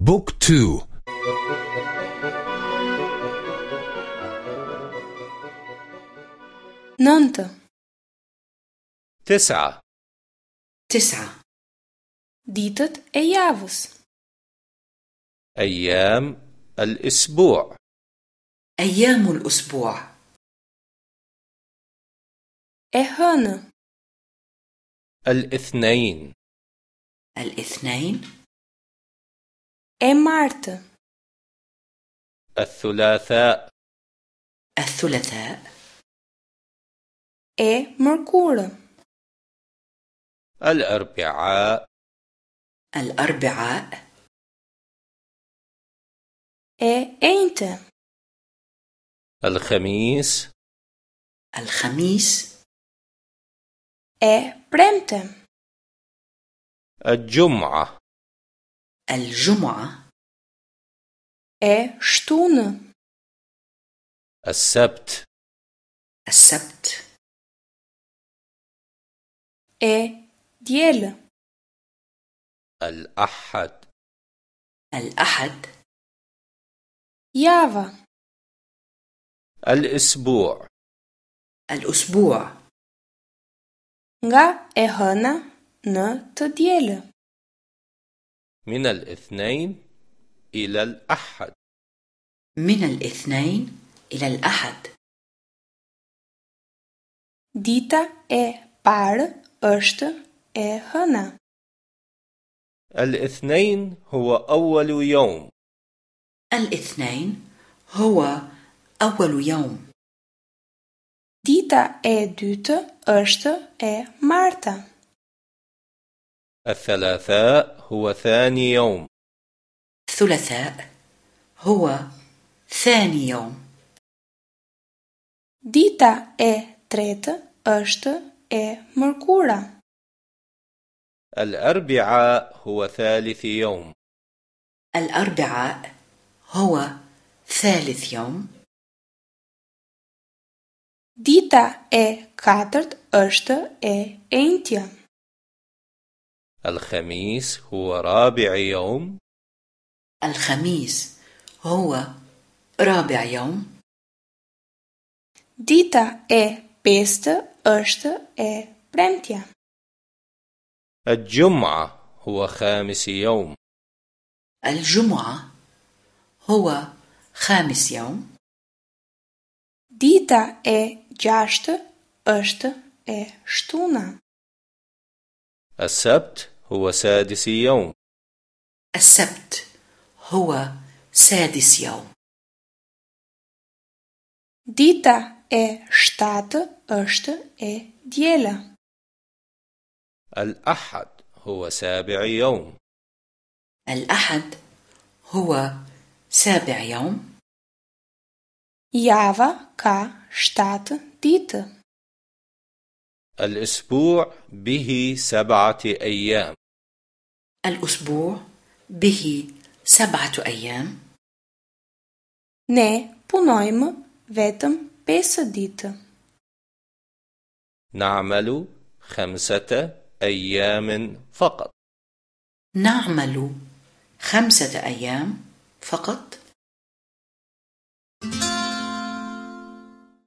book two. nëntë. تسعة. تسعة. ditët e javës أيام الأسبوع. أيام الأسبوع. e hëna. الإثنين. الإثنين. e marta الثلاثاء. الثلاثاء. e mërkura الأربعاء. الأربعاء. e enjtja الخميس. الخميس. اي برمتا الجمعة. الجمعة. اي شتونا السبت. السبت. اي ديلا الأحد. الأحد. يافا الأسبوع. الأسبوع. Nga e hëna në të dielë. من الاثنين إلى الأحد من الاثنين إلى الأحد Dita e parë është e hëna. الاثنين هو أول يوم الاثنين هو أول يوم Dita e dytë është e marta. الثلاثاء هو ثاني يوم الثلاثاء هو ثاني يوم Dita e tretë është e mërkura. الأربعاء هو ثالث يوم الأربعاء هو ثالث يوم Dita e katërt është e enjtja. الخميس هو رابع يوم الخميس هو رابع يوم Dita e pestë është e premtja. الجمعة هو خامس يوم الجمعة هو خامس يوم Dita e gjashtë është e shtuna. السبت هو سادس يوم السبت هو سادس يوم Dita e shtatë është e diela. الأحد هو سابع يوم الأحد هو سابع يوم Java ka shtatë ditë. الأسبوع به سبعة أيام. الأسبوع به سبعة أيام. Ne punojmë vetëm 5 ditë. نعمل خمسة أيام فقط. نعمل خمسة أيام فقط.